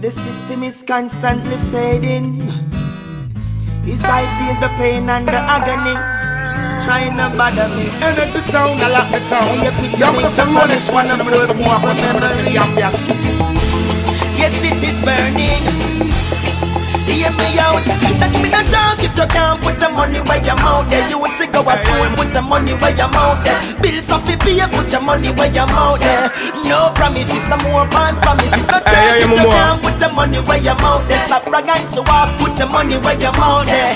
The system is constantly fading. Yes, I feel the pain and the agony. Trying to bother me. Energy sound, I like the town. Yeah, picture Young me some some Rolex fun, watching some them with more people watching them with some ambience. Yes, it is burning. Hear me out. Now give me no talk if you can't put some money where your mouth there. You would say go to school, put some money where your mouth there. Bills off the pay, put your money where your mouth there. No promises, no more false promises. No talk if you can't put some money where your mouth there. Stop bragging so off, put some money where your mouth there.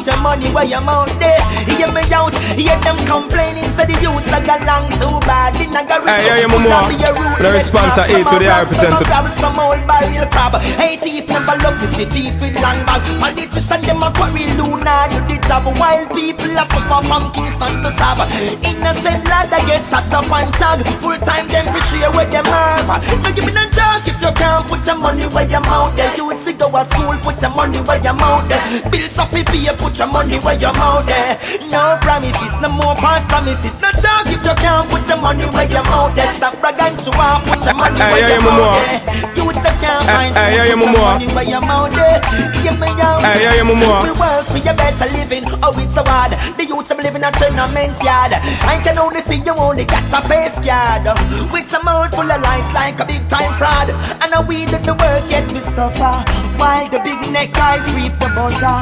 People can't find food, put your money where your mouth there. Hear me out, hear them complaining, so the youths are long too bad. In a garage, Hey, hey, Momo. The response are A to the representative. grab some old barrel crab. Hey, thief never love see thief in long bag. Politics and them a quarry Luna do the job. While people are suffer from Kingston to Sab. Innocent lad that get shot up and tag. Full time them for share with them have. No give me no talk if you can't put your money where your mouth there. You would see go to school, put your money where your mouth there. Bills off the pay, put your money where your mouth there. No promises, no more false promises. No talk if you can't put your money where your mouth there. Stop bragging so I put your money where your mouth there. You would say can't Hey, find hey, hey, put your Momo. money where your mouth there. Give me out. Hey, hey, Momo. We work for your better living. Oh, it's so hard. The youths are living a tournament yard. I can only see you only got a face card. With a mouth full of lies like a big time fraud. And a we did the work yet we suffer. While the big neck guys reap the butter.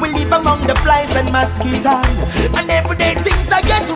We live among the flies and mosquitoes. And everyday things I get